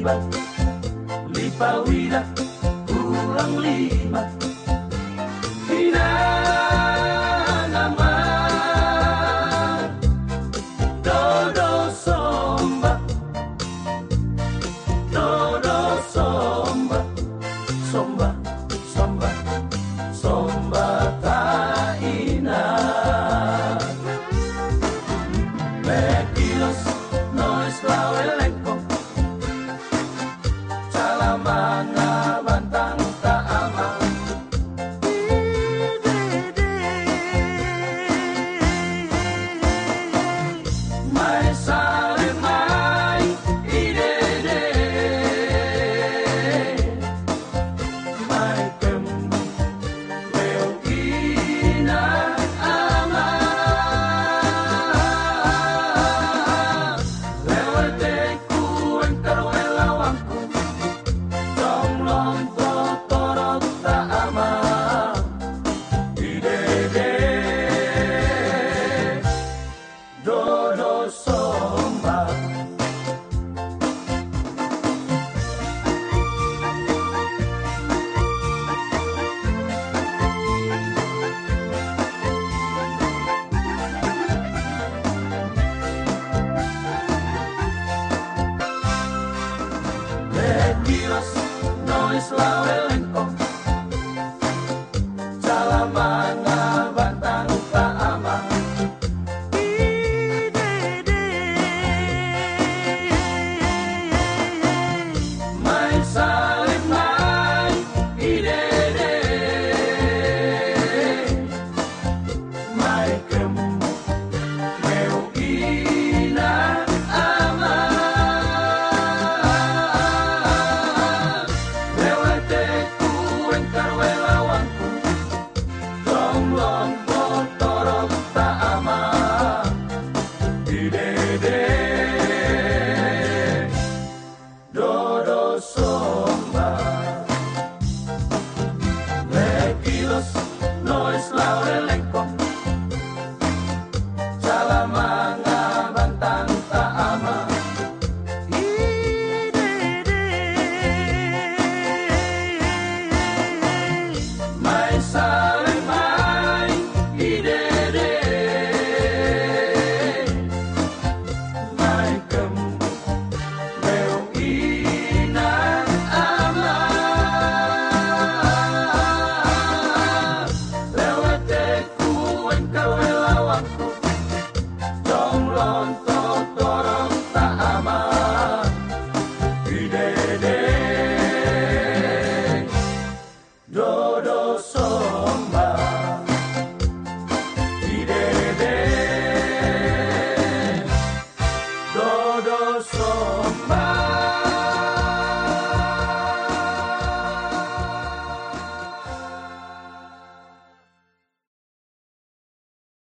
lima, lipawida, kurang lima. Pinalaman, todo somba, todo somba, somba, somba, ina, taina. Mekilos. Sala. de Dios no es la baby.